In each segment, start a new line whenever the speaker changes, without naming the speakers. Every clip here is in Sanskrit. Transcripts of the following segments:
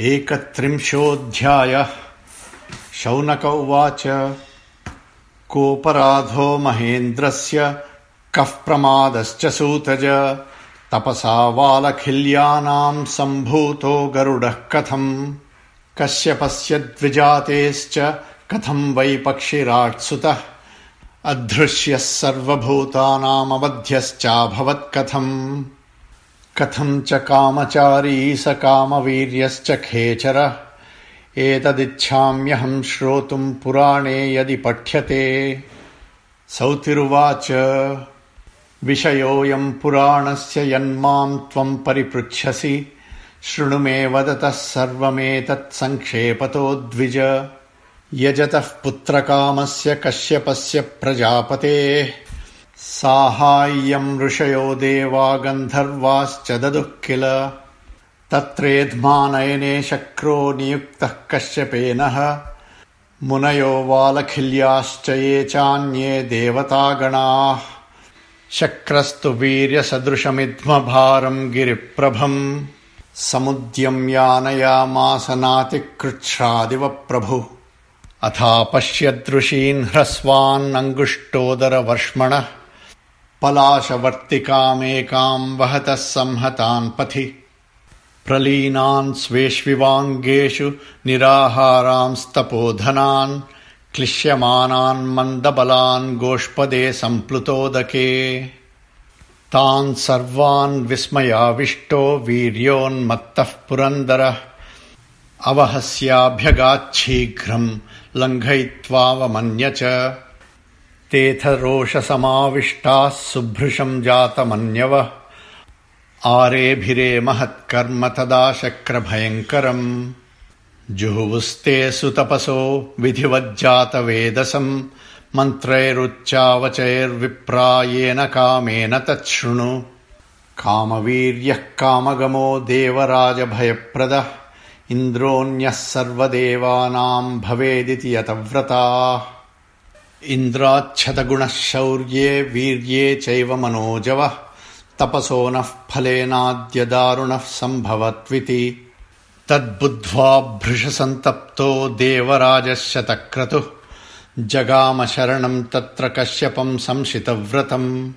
एकत्रिंशोऽध्यायः। शौनक उवाच। कोऽपराधो महेन्द्रस्य कः प्रमादश्च सूतज। तपसा वालखिल्यानाम् सम्भूतो गरुडः कथम्। कश्यपस्य द्विजातेश्च कथम् वै पक्षिराट्सुतः। अधृष्यः सर्वभूतानामवध्यश्चाभवत्कथम् कथम् च कामचारी स कामवीर्यश्च खेचर। एतदिच्छाम्यहम् श्रोतुम् पुराणे यदि पठ्यते। सौतिरुवाच। विषयोऽयम् पुराणस्य यन्माम् त्वम् परिपृच्छसि। शृणु मे वदतः सर्वमेतत् सङ्क्षेपतो द्विज। यजतः पुत्रकामस्य कश्यपस्य प्रजापतेः साहाय्यम् ऋषयो देवा गन्धर्वाश्च ददुः किल तत्रेध्मानयने शक्रो नियुक्तः कश्यपेनः। मुनयो वालखिल्याश्च ये चान्ये देवतागणाः। शक्रस्तु वीर्यसदृशमिध्मभारम् गिरिप्रभम्। समुद्यम्यानयामासनातिकृच्छ्रादिव प्रभु अथापश्यदृशीन् ह्रस्वान्नङ्गुष्टोदरवर्ष्मणः पलाशवर्तिकामेकाम् वहतः संहतान् पथि। प्रलीनान् स्वेष्विवाङ्गेषु निराहारांस्तपोधनान् क्लिश्यमानान् मन्दबलान् गोष्पदे सम्प्लुतोदके तान् सर्वान् विस्मयाविष्टो वीर्योन्मत्तः पुरन्दरः। अवहस्याभ्यगाच्छीघ्रम् लङ्घयित्वावमन्य च तेऽथ रोषसमाविष्टाः सुभृशम् जातमन्यवः। आरेभिरे महत्कर्म तदा शक्रभयङ्करम् जुहुवुस्ते सुतपसो विधिवज्जातवेदसम्। मन्त्रैरुच्चावचैर्विप्रायेन कामेन तच्छृणु। कामवीर्यः कामगमो देवराजभयप्रदः। इन्द्रोऽन्यः सर्वदेवानाम् भवेदिति यतव्रताः इन्द्राच्छतगुणः शौर्ये वीर्ये चैव मनोजवः। तपसो नः फलेनाद्य दारुणः सम्भवत्विति तद्बुद्ध्वा भृशसन्तप्तो देवराजः शतक्रतुः जगामशरणम् तत्र कश्यपम् संशितव्रतम्।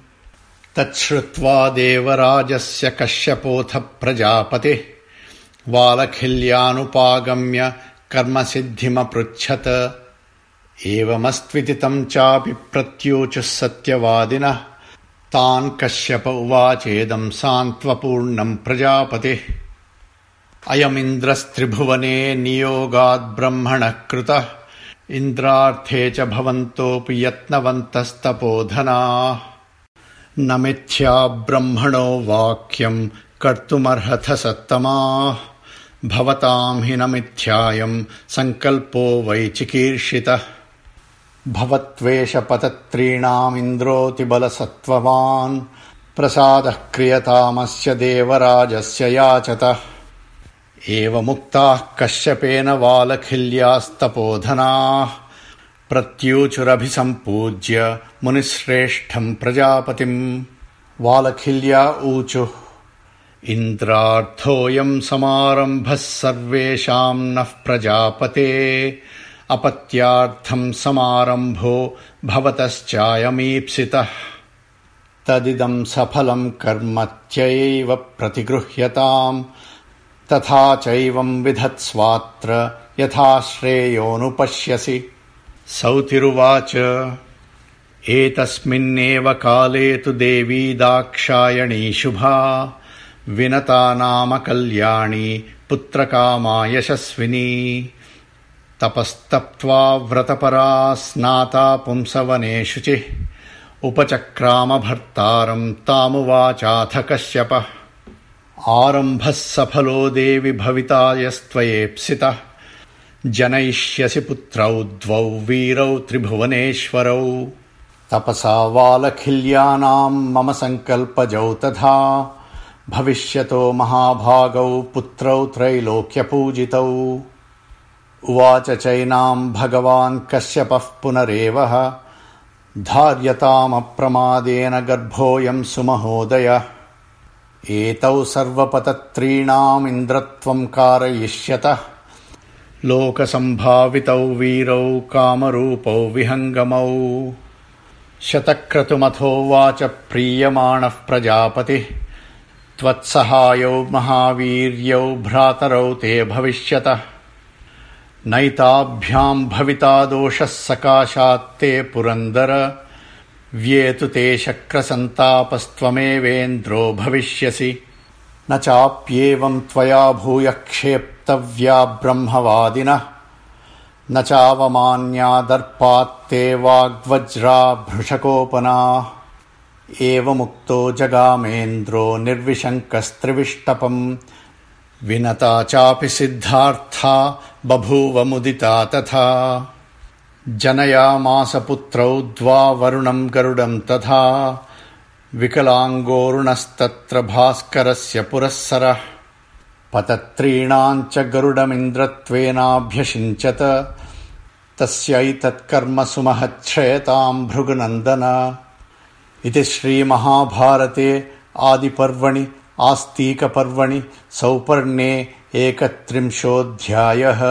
तच्छ्रुत्वा देवराजस्य कश्यपोऽथ प्रजापतिः। वालखिल्यानुपागम्य कर्मसिद्धिमपृच्छत एवमस्त्विति तम् चापि प्रत्यूचुः सत्यवादिनः। तान् कश्यप उवाचेदम् सान्त्वपूर्णम् प्रजापतिः। अयमिन्द्रस्त्रिभुवने नियोगाद्ब्रह्मणः कृतः। इन्द्रार्थे च भवन्तोऽपि यत्नवन्तस्तपोधनाः। न मिथ्या ब्रह्मणो वाक्यम् कर्तुमर्हथ सत्तमाः भवताम् हि न मिथ्यायम् सङ्कल्पो वै चिकीर्षितः भवत्वेषपतत्रीणामिन्द्रोऽतिबलसत्त्ववान् प्रसादः क्रियतामस्य देवराजस्य याचतः। एवमुक्ताः कश्यपेन वालखिल्यास्तपोधनाः। प्रत्यूचुरभिसम्पूज्य मुनिश्रेष्ठम् प्रजापतिम्। वालखिल्या ऊचुः। इन्द्रार्थोऽयम् समारम्भः सर्वेषाम् नः प्रजापते अपत्यार्थम् समारम्भो भवतश्चायमीप्सितः। तदिदम् सफलम् कर्मत्यैव प्रतिगृह्यताम् तथा चैवम् विधत्स्वात्र यथा श्रेयोऽनुपश्यसि सौतिरुवाच एतस्मिन्नेव काले तु देवी दाक्षायणी शुभा विनता नाम कल्याणी पुत्रकामा यशस्विनी तपस्तप्त्वा व्रतपरा स्नाता पुंसवने शुचिः उपचक्रामभर्तारम् तामुवाचाथ कश्यपः आरम्भः सफलो देवि भविता यस्त्वयेप्सितः जनयिष्यसि पुत्रौ द्वौ वीरौ त्रिभुवनेश्वरौ। तपसा वालखिल्यानाम् मम सङ्कल्पजौ तथा। भविष्यतो महाभागौ पुत्रौ त्रैलोक्यपूजितौ उवाच चैनाम् भगवान् कश्यपः पुनरेवः। धार्यतामप्रमादेन गर्भोऽयम् सुमहोदय। एतौ सर्वपतत्रीणामिन्द्रत्वम् कारयिष्यतः। लोकसम्भावितौ वीरौ कामरूपौ विहङ्गमौ। शतक्रतुमथोवाच प्रीयमाणः प्रजापतिः। त्वत्सहायौ महावीर्यौ भ्रातरौ ते भविष्यतः नैताभ्याम् भविता दोषः सकाशात्ते पुरन्दर। व्येतु ते शक्रसन्तापस्त्वमेवेन्द्रो भविष्यसि। न चाप्येवम् त्वया भूयः क्षेप्तव्या ब्रह्मवादिनः। न चावमान्यादर्पात्ते वाग्वज्रा भृशकोपना। एवमुक्तो जगामेन्द्रो निर्विशङ्कस्त्रिविष्टपम् विनता चापि सिद्धार्था बभूव मुदिता तथा। जनयामास पुत्रौ द्वावरुणम् गरुडम् तथा। विकलाङ्गोरुणस्तत्र भास्करस्य पुरःसरः। पतत्रीणाम् च गरुडमिन्द्रत्वेनाभ्यषिञ्चत। तस्यैतत्कर्म सुमहच्छयताम् भृगुनन्दन। इति श्रीमहाभारते आदिपर्वणि आस्तीकपर्वणि सौपर्णे एकत्रिंशोऽध्यायः